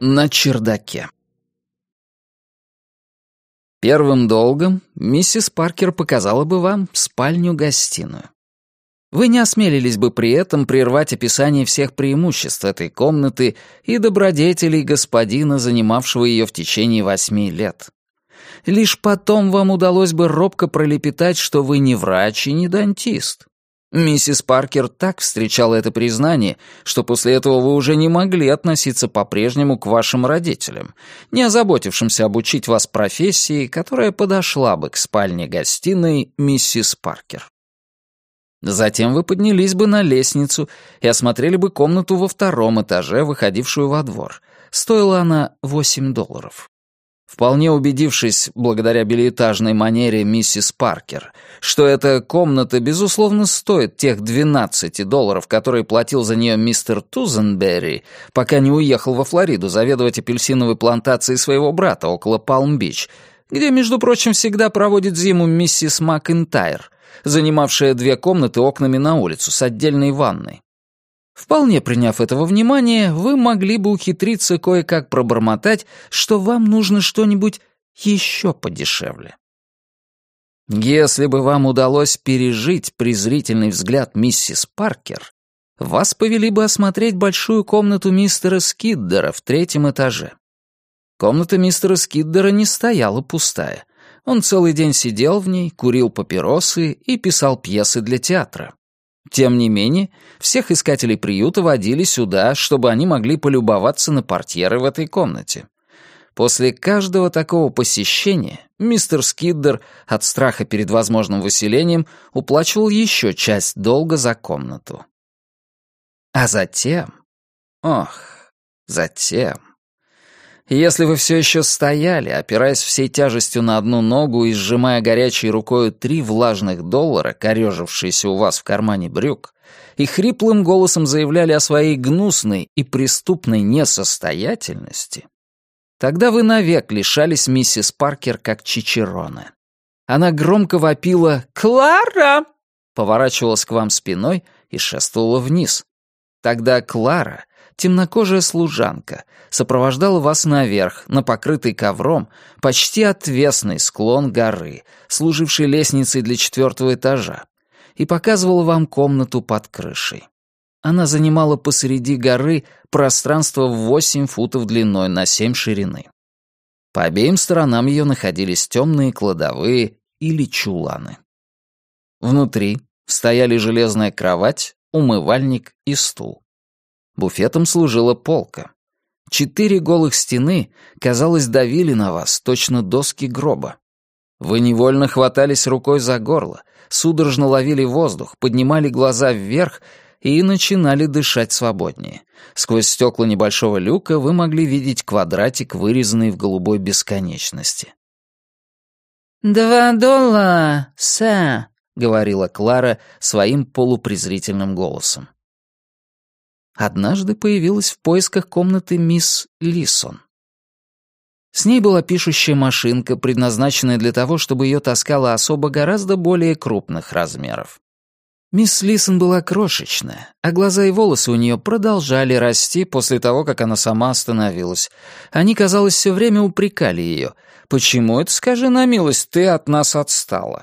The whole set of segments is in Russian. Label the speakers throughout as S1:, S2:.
S1: На чердаке. Первым долгом миссис Паркер показала бы вам спальню-гостиную. Вы не осмелились бы при этом прервать описание всех преимуществ этой комнаты и добродетелей господина, занимавшего ее в течение восьми лет. Лишь потом вам удалось бы робко пролепетать, что вы не врач и не дантист. Миссис Паркер так встречала это признание, что после этого вы уже не могли относиться по-прежнему к вашим родителям, не озаботившимся обучить вас профессии, которая подошла бы к спальне-гостиной миссис Паркер. Затем вы поднялись бы на лестницу и осмотрели бы комнату во втором этаже, выходившую во двор. Стоила она 8 долларов. Вполне убедившись, благодаря билетажной манере миссис Паркер, что эта комната, безусловно, стоит тех 12 долларов, которые платил за нее мистер Тузенберри, пока не уехал во Флориду заведовать апельсиновой плантацией своего брата около Палм-Бич, где, между прочим, всегда проводит зиму миссис Макинтайр, занимавшая две комнаты окнами на улицу с отдельной ванной. Вполне приняв этого внимания, вы могли бы ухитриться кое-как пробормотать, что вам нужно что-нибудь еще подешевле. Если бы вам удалось пережить презрительный взгляд миссис Паркер, вас повели бы осмотреть большую комнату мистера Скиддера в третьем этаже. Комната мистера Скиддера не стояла пустая. Он целый день сидел в ней, курил папиросы и писал пьесы для театра. Тем не менее, всех искателей приюта водили сюда, чтобы они могли полюбоваться на портьеры в этой комнате. После каждого такого посещения мистер Скиддер от страха перед возможным выселением уплачивал еще часть долга за комнату. А затем... Ох, затем... Если вы все еще стояли, опираясь всей тяжестью на одну ногу и сжимая горячей рукой три влажных доллара, корежившиеся у вас в кармане брюк, и хриплым голосом заявляли о своей гнусной и преступной несостоятельности, тогда вы навек лишались миссис Паркер как Чичерона. Она громко вопила «Клара!», поворачивалась к вам спиной и шествовала вниз. Тогда Клара темнокожая служанка, сопровождала вас наверх, на покрытый ковром, почти отвесный склон горы, служивший лестницей для четвертого этажа, и показывала вам комнату под крышей. Она занимала посреди горы пространство в 8 футов длиной на 7 ширины. По обеим сторонам ее находились темные кладовые или чуланы. Внутри стояли железная кровать, умывальник и стул. Буфетом служила полка. Четыре голых стены, казалось, давили на вас, точно доски гроба. Вы невольно хватались рукой за горло, судорожно ловили воздух, поднимали глаза вверх и начинали дышать свободнее. Сквозь стекла небольшого люка вы могли видеть квадратик, вырезанный в голубой бесконечности.
S2: «Два доллара, сэ», —
S1: говорила Клара своим полупрезрительным голосом однажды появилась в поисках комнаты мисс Лисон. С ней была пишущая машинка, предназначенная для того, чтобы ее таскала особо гораздо более крупных размеров. Мисс Лисон была крошечная, а глаза и волосы у нее продолжали расти после того, как она сама остановилась. Они, казалось, все время упрекали ее. «Почему это, скажи на милость, ты от нас отстала?»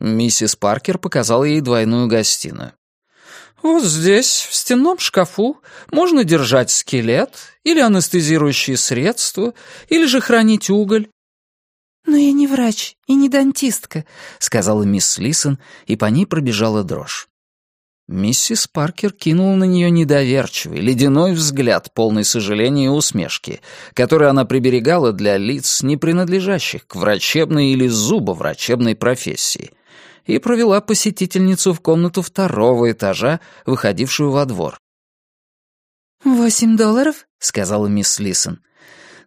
S1: Миссис Паркер показала ей двойную гостиную. Вот здесь, в стенном шкафу, можно держать скелет или анестезирующие средства, или же хранить уголь.
S2: «Но я не врач и не дантистка», —
S1: сказала мисс Лисон, и по ней пробежала дрожь. Миссис Паркер кинула на нее недоверчивый, ледяной взгляд, полный сожаления и усмешки, который она приберегала для лиц, не принадлежащих к врачебной или зубоврачебной профессии — и провела посетительницу в комнату второго этажа, выходившую во двор.
S2: «Восемь долларов?»
S1: — сказала мисс Лисон.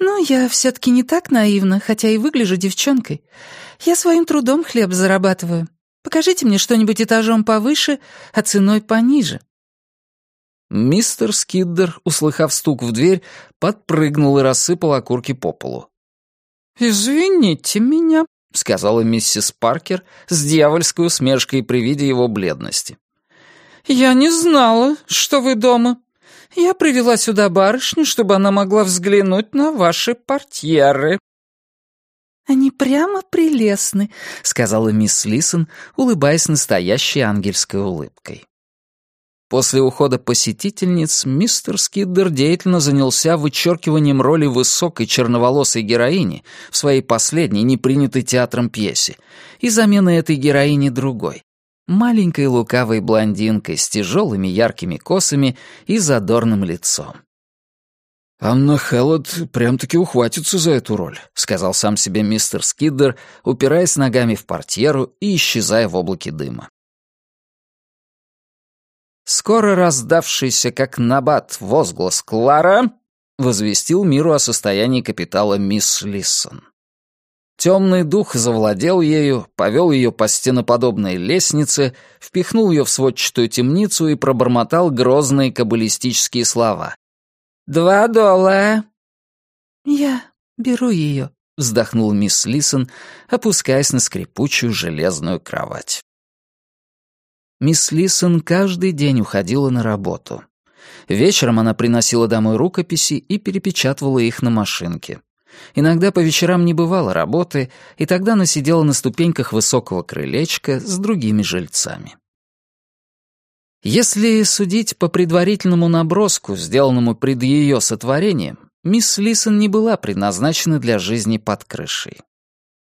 S2: «Ну, я все-таки не так наивна, хотя и выгляжу девчонкой. Я своим трудом хлеб зарабатываю. Покажите мне что-нибудь этажом повыше, а ценой пониже».
S1: Мистер Скиддер, услыхав стук в дверь, подпрыгнул и рассыпал окурки по полу.
S2: «Извините меня», —
S1: сказала миссис Паркер с дьявольской усмешкой при виде его бледности.
S2: «Я не знала, что вы дома. Я привела сюда барышню, чтобы она могла взглянуть на ваши портьеры». «Они прямо прелестны», — сказала мисс Лисон, улыбаясь настоящей ангельской улыбкой.
S1: После ухода посетительниц мистер Скиддер деятельно занялся вычеркиванием роли высокой черноволосой героини в своей последней, непринятой театром пьесе, и заменой этой героини другой, маленькой лукавой блондинкой с тяжелыми яркими косами и задорным лицом. «Анна Хеллот прям-таки ухватится за эту роль», — сказал сам себе мистер Скиддер, упираясь ногами в портьеру и исчезая в облаке дыма. Скоро раздавшийся как набат возглас «Клара» возвестил миру о состоянии капитала мисс Лиссон. Темный дух завладел ею, повел ее по стеноподобной лестнице, впихнул ее в сводчатую темницу и пробормотал грозные каббалистические слова. «Два доллара!»
S2: «Я беру ее», —
S1: вздохнул мисс Лисон, опускаясь на скрипучую железную кровать. Мисс Лисон каждый день уходила на работу. Вечером она приносила домой рукописи и перепечатывала их на машинке. Иногда по вечерам не бывало работы, и тогда она сидела на ступеньках высокого крылечка с другими жильцами. Если судить по предварительному наброску, сделанному пред ее сотворением, мисс Лисон не была предназначена для жизни под крышей.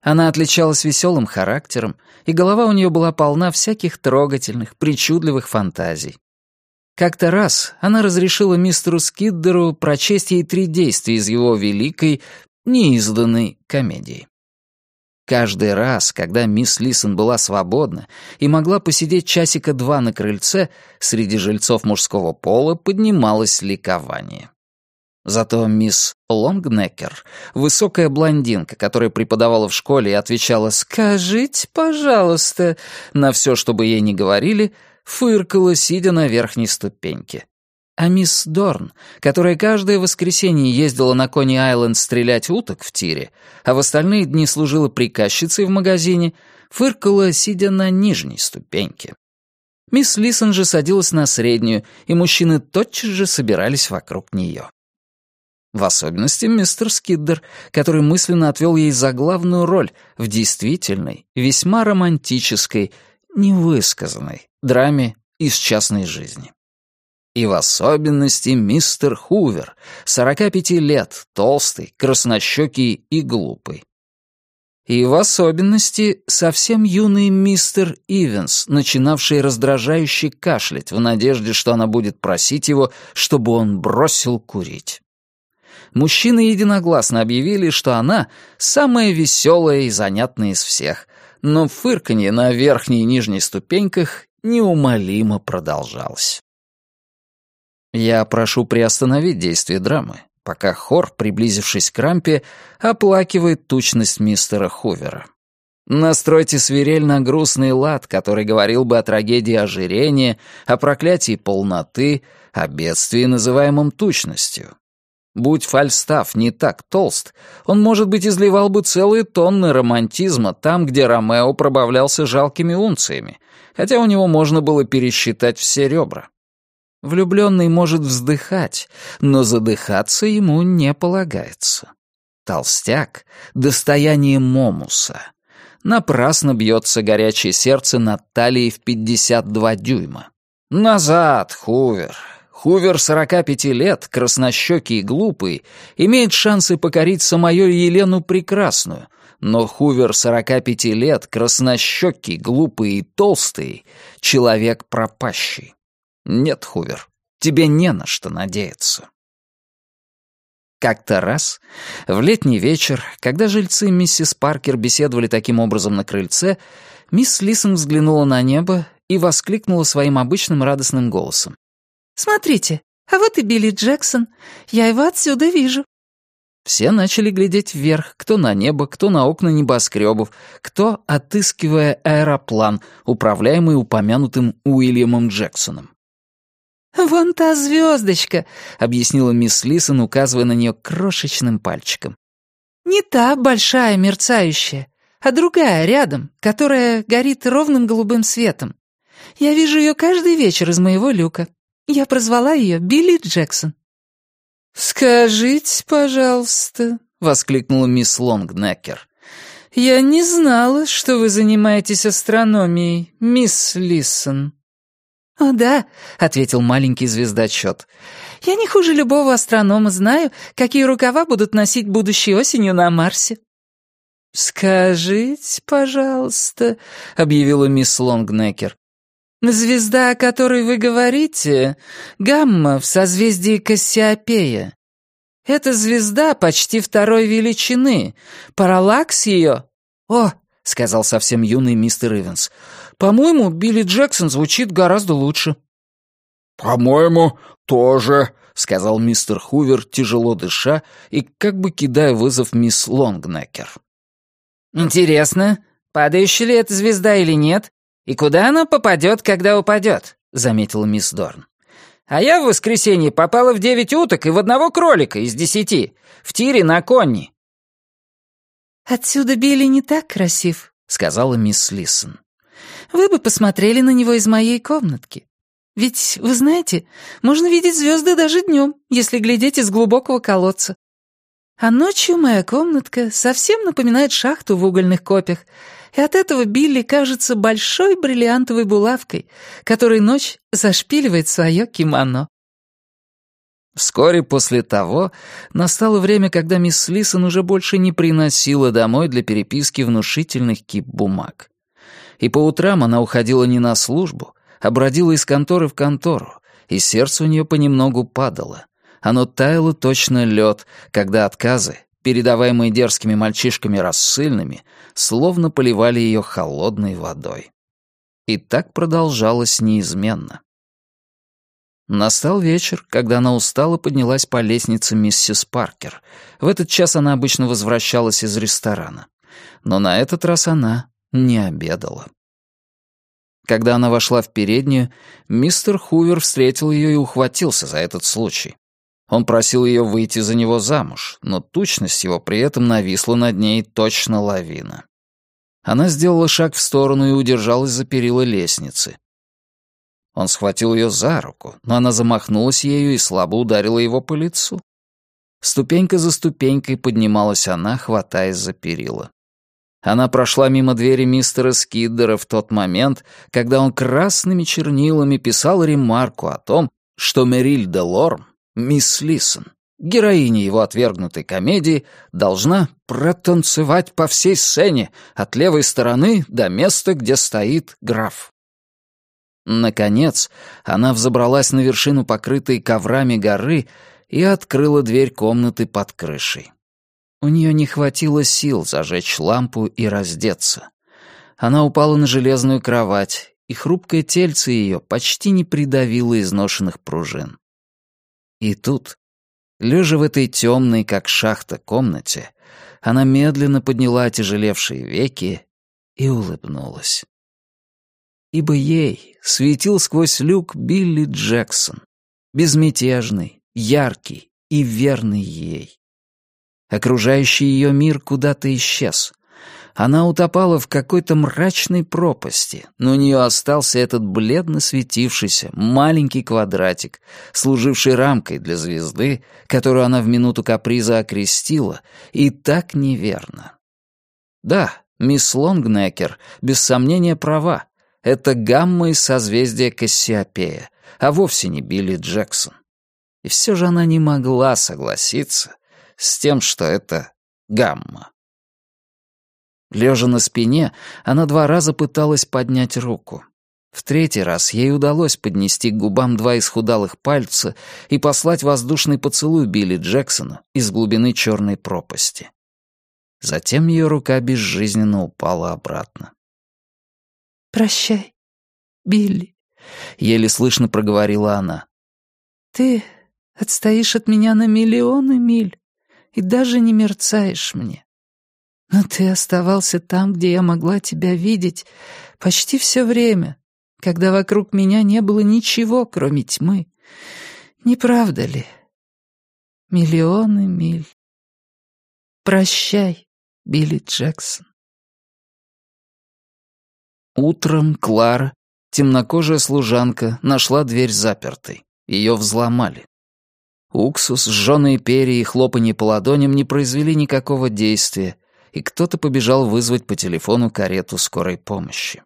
S1: Она отличалась веселым характером, и голова у нее была полна всяких трогательных, причудливых фантазий. Как-то раз она разрешила мистеру Скиддеру прочесть ей три действия из его великой, неизданной комедии. Каждый раз, когда мисс Лисон была свободна и могла посидеть часика два на крыльце, среди жильцов мужского пола поднималось ликование. Зато мисс Лонгнекер, высокая блондинка, которая преподавала в школе и отвечала «Скажите, пожалуйста», на все, что бы ей ни говорили, фыркала, сидя на верхней ступеньке. А мисс Дорн, которая каждое воскресенье ездила на Кони-Айленд стрелять уток в тире, а в остальные дни служила приказчицей в магазине, фыркала, сидя на нижней ступеньке. Мисс Лисон же садилась на среднюю, и мужчины тотчас же собирались вокруг нее. В особенности мистер Скиддер, который мысленно отвел ей заглавную роль в действительной, весьма романтической, невысказанной драме из частной жизни. И в особенности мистер Хувер, 45 лет, толстый, краснощекий и глупый. И в особенности совсем юный мистер Ивенс, начинавший раздражающе кашлять в надежде, что она будет просить его, чтобы он бросил курить мужчины единогласно объявили, что она самая веселая и занятная из всех, но фырканье на верхней и нижней ступеньках неумолимо продолжалось. Я прошу приостановить действие драмы, пока хор, приблизившись к рампе, оплакивает тучность мистера Хувера. Настройте свирель на грустный лад, который говорил бы о трагедии ожирения, о проклятии полноты, о бедствии, называемом тучностью. Будь Фальстаф не так толст, он, может быть, изливал бы целые тонны романтизма там, где Ромео пробавлялся жалкими унциями, хотя у него можно было пересчитать все ребра. Влюбленный может вздыхать, но задыхаться ему не полагается. Толстяк — достояние Момуса. Напрасно бьется горячее сердце над талией в 52 дюйма. «Назад, Хувер! Хувер 45 лет, краснощекий и глупый, имеет шансы покорить самую Елену Прекрасную, но Хувер 45 лет, краснощекий, глупый и толстый, человек пропащий. Нет, Хувер, тебе не на что надеяться. Как-то раз, в летний вечер, когда жильцы миссис Паркер беседовали таким образом на крыльце, мисс Лисон взглянула на небо и воскликнула своим обычным радостным голосом.
S2: Смотрите, а вот и Билли Джексон. Я его отсюда вижу».
S1: Все начали глядеть вверх, кто на небо, кто на окна небоскребов, кто отыскивая аэроплан, управляемый упомянутым Уильямом Джексоном.
S2: «Вон та звездочка», — объяснила мисс Лисон, указывая на нее крошечным пальчиком. «Не та большая мерцающая, а другая рядом, которая горит ровным голубым светом. Я вижу ее каждый вечер из моего люка. Я прозвала ее Билли Джексон». «Скажите, пожалуйста», — воскликнула мисс Лонгнекер. «Я не знала, что вы занимаетесь астрономией, мисс Лисон». «О, да», — ответил маленький звездочет. «Я не хуже любого астронома знаю, какие рукава будут носить будущей осенью на Марсе». «Скажите, пожалуйста», — объявила мисс Лонгнекер. «Звезда, о которой вы говорите, гамма в созвездии Кассиопея. Эта звезда почти второй величины. Параллакс ее...» «О», — сказал совсем юный мистер Ивенс, «по-моему, Билли Джексон звучит гораздо лучше».
S3: «По-моему, тоже», —
S1: сказал мистер Хувер, тяжело дыша и как бы кидая вызов мисс Лонгнекер.
S2: «Интересно, падающая ли эта звезда или нет, и куда она попадет, когда упадет?» — заметила мисс Дорн. «А я в воскресенье попала в девять уток и в одного кролика из десяти, в тире на конни». «Отсюда Билли не так красив», — сказала мисс Лисон. «Вы бы посмотрели на него из моей комнатки. Ведь, вы знаете, можно видеть звезды даже днем, если глядеть из глубокого колодца. А ночью моя комнатка совсем напоминает шахту в угольных копьях, и от этого Билли кажется большой бриллиантовой булавкой, которой ночь зашпиливает свое кимоно.
S1: Вскоре после того настало время, когда мисс Лисон уже больше не приносила домой для переписки внушительных кип бумаг. И по утрам она уходила не на службу, а бродила из конторы в контору, и сердце у нее понемногу падало. Оно таяло точно лед, когда отказы, передаваемые дерзкими мальчишками рассыльными, словно поливали ее холодной водой. И так продолжалось неизменно. Настал вечер, когда она устало поднялась по лестнице миссис Паркер. В этот час она обычно возвращалась из ресторана. Но на этот раз она не обедала. Когда она вошла в переднюю, мистер Хувер встретил ее и ухватился за этот случай. Он просил ее выйти за него замуж, но тучность его при этом нависла над ней точно лавина. Она сделала шаг в сторону и удержалась за перила лестницы. Он схватил ее за руку, но она замахнулась ею и слабо ударила его по лицу. Ступенька за ступенькой поднималась она, хватаясь за перила. Она прошла мимо двери мистера Скиддера в тот момент, когда он красными чернилами писал ремарку о том, что Мериль де Лорм Мисс Лисон, героиня его отвергнутой комедии, должна протанцевать по всей сцене от левой стороны до места, где стоит граф. Наконец, она взобралась на вершину покрытой коврами горы и открыла дверь комнаты под крышей. У нее не хватило сил зажечь лампу и раздеться. Она упала на железную кровать, и хрупкое тельце ее почти не придавило изношенных пружин. И тут, лежа в этой темной, как шахта, комнате, она медленно подняла отяжелевшие веки и улыбнулась. Ибо ей светил сквозь люк Билли Джексон, безмятежный, яркий и верный ей. Окружающий ее мир куда-то исчез — она утопала в какой-то мрачной пропасти, но у нее остался этот бледно светившийся маленький квадратик, служивший рамкой для звезды, которую она в минуту каприза окрестила, и так неверно. Да, мисс Лонгнекер, без сомнения, права. Это гамма из созвездия Кассиопея, а вовсе не Билли Джексон. И все же она не могла согласиться с тем, что это гамма. Лежа на спине, она два раза пыталась поднять руку. В третий раз ей удалось поднести к губам два исхудалых пальца и послать воздушный поцелуй Билли Джексону из глубины черной пропасти. Затем ее рука безжизненно упала обратно.
S2: «Прощай, Билли», —
S1: еле слышно проговорила она.
S2: «Ты отстоишь от меня на миллионы миль и даже не мерцаешь мне. Но ты оставался там, где я могла тебя видеть почти все время, когда вокруг меня не было ничего, кроме тьмы. Не правда ли? Миллионы миль. Прощай, Билли Джексон.
S1: Утром Клара, темнокожая служанка, нашла дверь запертой. Ее взломали. Уксус, сжёные перья и хлопанье по ладоням не произвели никакого действия, и кто-то побежал вызвать по телефону карету скорой помощи.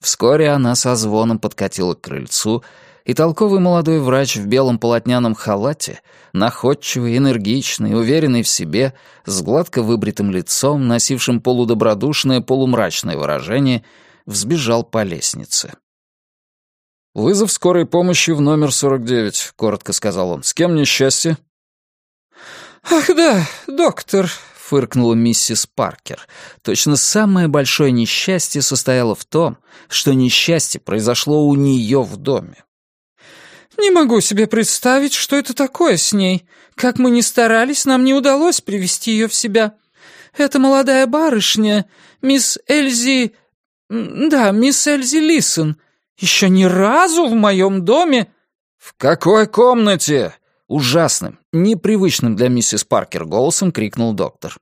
S1: Вскоре она со звоном подкатила к крыльцу, и толковый молодой врач в белом полотняном халате, находчивый, энергичный, уверенный в себе, с гладко выбритым лицом, носившим полудобродушное, полумрачное выражение, взбежал по лестнице. «Вызов скорой помощи в номер 49», — коротко сказал он. «С кем несчастье?»
S2: «Ах да, доктор», — фыркнула миссис Паркер. Точно самое большое несчастье состояло в том, что несчастье произошло у нее в доме. «Не могу себе представить, что это такое с ней. Как мы ни старались, нам не удалось привести ее в себя. Эта молодая барышня, мисс Эльзи... Да, мисс Эльзи Лисон, еще ни разу в моем доме...»
S1: «В какой комнате?» Ужасным, непривычным для миссис Паркер голосом крикнул доктор.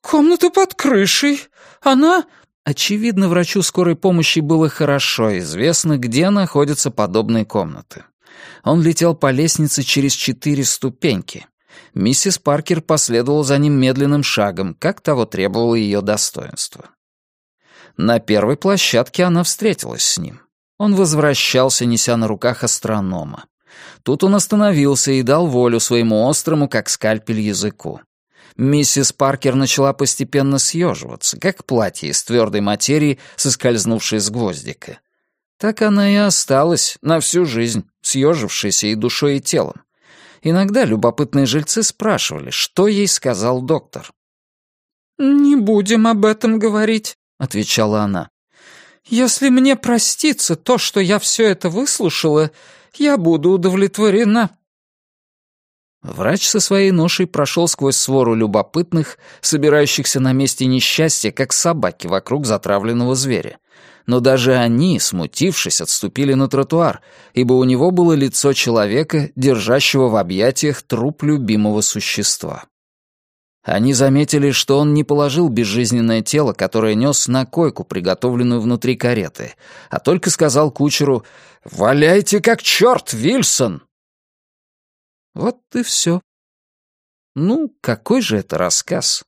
S2: «Комната под крышей. Она...»
S1: Очевидно, врачу скорой помощи было хорошо известно, где находятся подобные комнаты. Он летел по лестнице через четыре ступеньки. Миссис Паркер последовала за ним медленным шагом, как того требовало ее достоинство. На первой площадке она встретилась с ним. Он возвращался, неся на руках астронома. Тут он остановился и дал волю своему острому, как скальпель, языку. Миссис Паркер начала постепенно съеживаться, как платье из твердой материи, соскользнувшее с гвоздика. Так она и осталась на всю жизнь, съежившейся и душой, и телом. Иногда любопытные жильцы спрашивали, что ей сказал доктор.
S2: «Не будем об этом говорить», — отвечала она. «Если мне простится то, что я все это выслушала, я буду удовлетворена».
S1: Врач со своей ношей прошел сквозь свору любопытных, собирающихся на месте несчастья, как собаки вокруг затравленного зверя. Но даже они, смутившись, отступили на тротуар, ибо у него было лицо человека, держащего в объятиях труп любимого существа. Они заметили, что он не положил безжизненное тело, которое нес на койку, приготовленную внутри кареты, а только сказал кучеру «Валяйте как черт, Вильсон!» Вот и все. Ну, какой же это рассказ?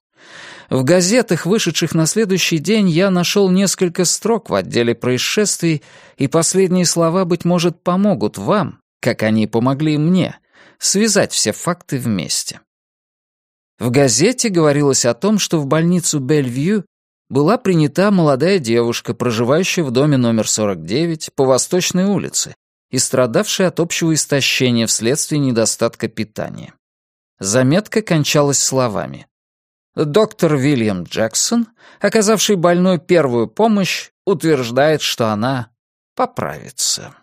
S1: В газетах, вышедших на следующий день, я нашел несколько строк в отделе происшествий, и последние слова, быть может, помогут вам, как они помогли мне, связать все факты вместе. В газете говорилось о том, что в больницу Бельвью была принята молодая девушка, проживающая в доме номер 49 по Восточной улице и страдавшая от общего истощения вследствие недостатка питания. Заметка кончалась словами. Доктор Вильям Джексон, оказавший больной первую помощь, утверждает, что она поправится.